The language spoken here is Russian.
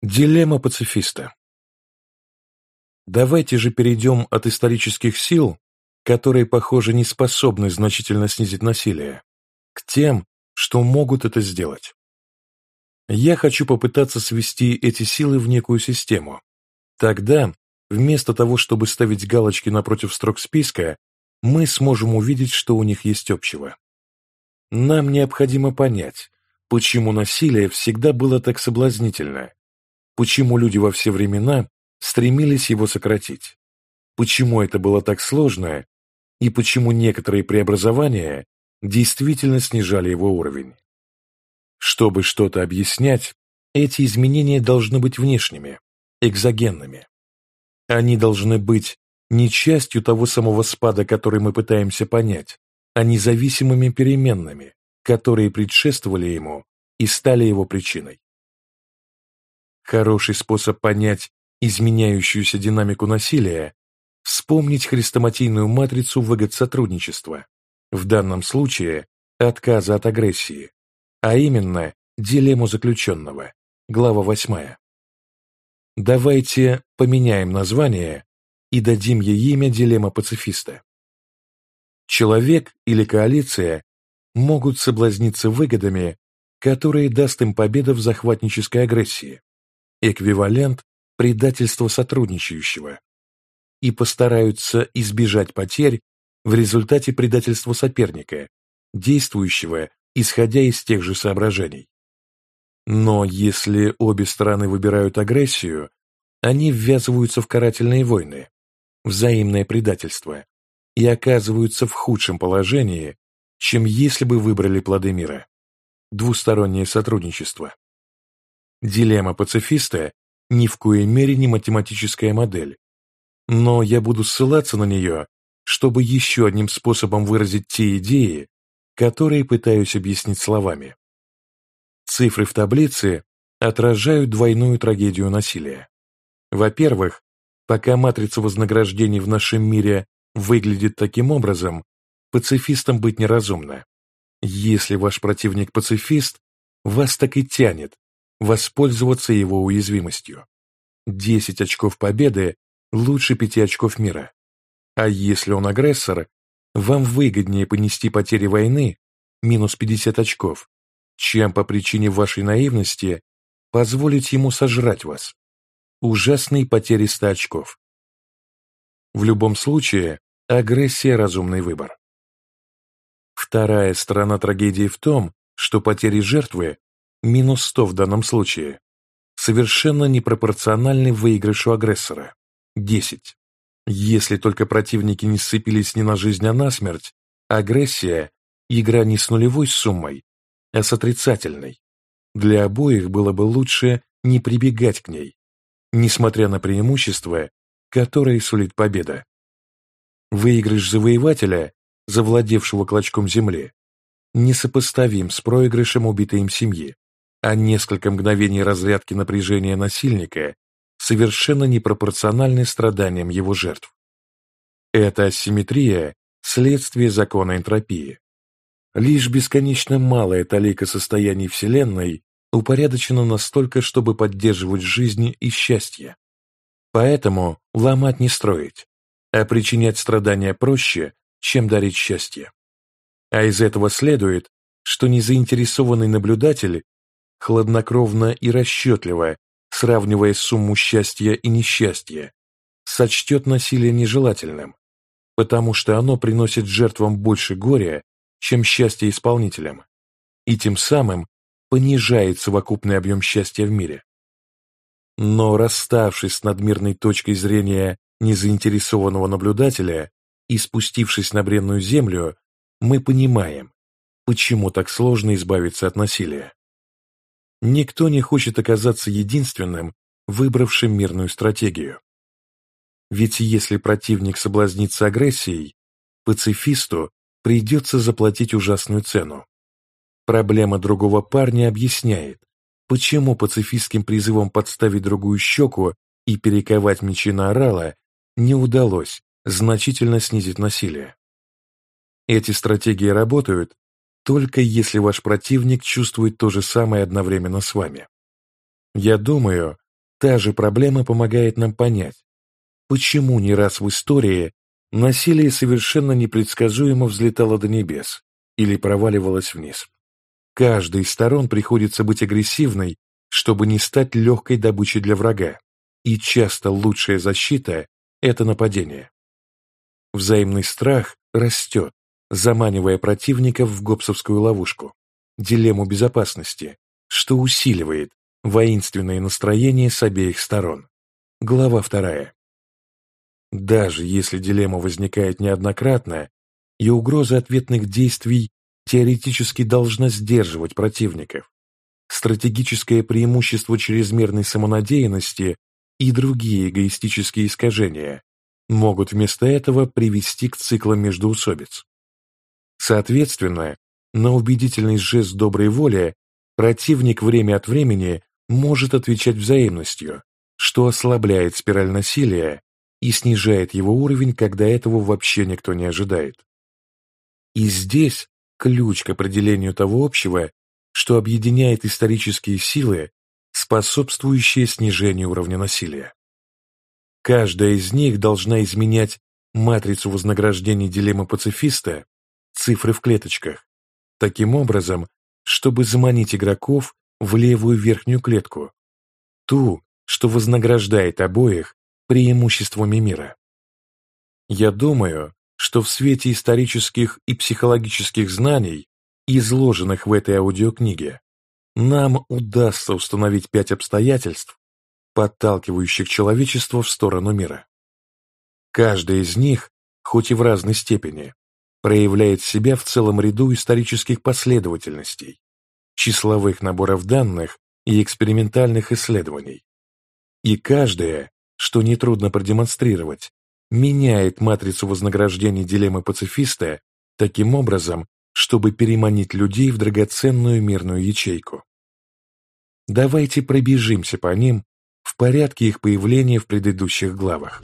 Дилемма пацифиста Давайте же перейдем от исторических сил, которые, похоже, не способны значительно снизить насилие, к тем, что могут это сделать. Я хочу попытаться свести эти силы в некую систему. Тогда, вместо того, чтобы ставить галочки напротив строк списка, мы сможем увидеть, что у них есть общего. Нам необходимо понять, почему насилие всегда было так соблазнительно, почему люди во все времена стремились его сократить, почему это было так сложно и почему некоторые преобразования действительно снижали его уровень. Чтобы что-то объяснять, эти изменения должны быть внешними, экзогенными. Они должны быть не частью того самого спада, который мы пытаемся понять, а независимыми переменными, которые предшествовали ему и стали его причиной. Хороший способ понять изменяющуюся динамику насилия – вспомнить хрестоматийную матрицу выгод сотрудничества, в данном случае отказа от агрессии, а именно дилемму заключенного, глава 8. Давайте поменяем название и дадим ей имя дилемма пацифиста. Человек или коалиция могут соблазниться выгодами, которые даст им победа в захватнической агрессии, эквивалент предательства сотрудничающего, и постараются избежать потерь в результате предательства соперника, действующего исходя из тех же соображений. Но если обе стороны выбирают агрессию, они ввязываются в карательные войны, взаимное предательство и оказываются в худшем положении, чем если бы выбрали плоды мира. Двустороннее сотрудничество. Дилемма пацифиста ни в коей мере не математическая модель, но я буду ссылаться на нее, чтобы еще одним способом выразить те идеи, которые пытаюсь объяснить словами. Цифры в таблице отражают двойную трагедию насилия. Во-первых, пока матрица вознаграждений в нашем мире выглядит таким образом, пацифистом быть неразумно. Если ваш противник пацифист, вас так и тянет воспользоваться его уязвимостью. 10 очков победы лучше 5 очков мира. А если он агрессор, вам выгоднее понести потери войны, минус 50 очков, чем по причине вашей наивности позволить ему сожрать вас. Ужасные потери 100 очков. В любом случае, агрессия – разумный выбор. Вторая сторона трагедии в том, что потери жертвы, минус 100 в данном случае, совершенно непропорциональны выигрышу агрессора – 10. Если только противники не сцепились не на жизнь, а на смерть, агрессия – игра не с нулевой суммой, а с отрицательной. Для обоих было бы лучше не прибегать к ней, несмотря на преимущества, которые сулит победа. Выигрыш завоевателя, завладевшего клочком земли, несопоставим с проигрышем убитой им семьи, а несколько мгновений разрядки напряжения насильника совершенно непропорциональны страданиям его жертв. Эта асимметрия – следствие закона энтропии. Лишь бесконечно малая талика состояний Вселенной упорядочена настолько, чтобы поддерживать жизнь и счастье. Поэтому ломать не строить, а причинять страдания проще, чем дарить счастье. А из этого следует, что незаинтересованный наблюдатель хладнокровно и расчетливо сравнивая сумму счастья и несчастья, сочтет насилие нежелательным, потому что оно приносит жертвам больше горя, чем счастье исполнителям, и тем самым понижает совокупный объем счастья в мире. Но расставшись с надмирной точкой зрения незаинтересованного наблюдателя и спустившись на бренную землю, мы понимаем, почему так сложно избавиться от насилия. Никто не хочет оказаться единственным, выбравшим мирную стратегию. Ведь если противник соблазнится агрессией, пацифисту придется заплатить ужасную цену. Проблема другого парня объясняет, почему пацифистским призывом подставить другую щеку и перековать мечи на орала не удалось значительно снизить насилие. Эти стратегии работают, только если ваш противник чувствует то же самое одновременно с вами. Я думаю, Та же проблема помогает нам понять, почему не раз в истории насилие совершенно непредсказуемо взлетало до небес или проваливалось вниз. Каждой из сторон приходится быть агрессивной, чтобы не стать легкой добычей для врага, и часто лучшая защита – это нападение. Взаимный страх растет, заманивая противников в гопсовскую ловушку, дилемму безопасности, что усиливает воинственное настроение с обеих сторон. Глава вторая. Даже если дилемма возникает неоднократно, и угроза ответных действий теоретически должна сдерживать противников, стратегическое преимущество чрезмерной самонадеянности и другие эгоистические искажения могут вместо этого привести к циклам междоусобиц. Соответственно, на убедительный жест доброй воли противник время от времени может отвечать взаимностью, что ослабляет спираль насилия и снижает его уровень, когда этого вообще никто не ожидает. И здесь ключ к определению того общего, что объединяет исторические силы, способствующие снижению уровня насилия. Каждая из них должна изменять матрицу вознаграждений дилеммы пацифиста, цифры в клеточках, таким образом, чтобы заманить игроков в левую верхнюю клетку, ту, что вознаграждает обоих преимуществами мира. Я думаю, что в свете исторических и психологических знаний, изложенных в этой аудиокниге, нам удастся установить пять обстоятельств, подталкивающих человечество в сторону мира. Каждая из них, хоть и в разной степени, проявляет себя в целом ряду исторических последовательностей, числовых наборов данных и экспериментальных исследований. И каждая, что нетрудно продемонстрировать, меняет матрицу вознаграждений дилеммы пацифиста таким образом, чтобы переманить людей в драгоценную мирную ячейку. Давайте пробежимся по ним в порядке их появления в предыдущих главах.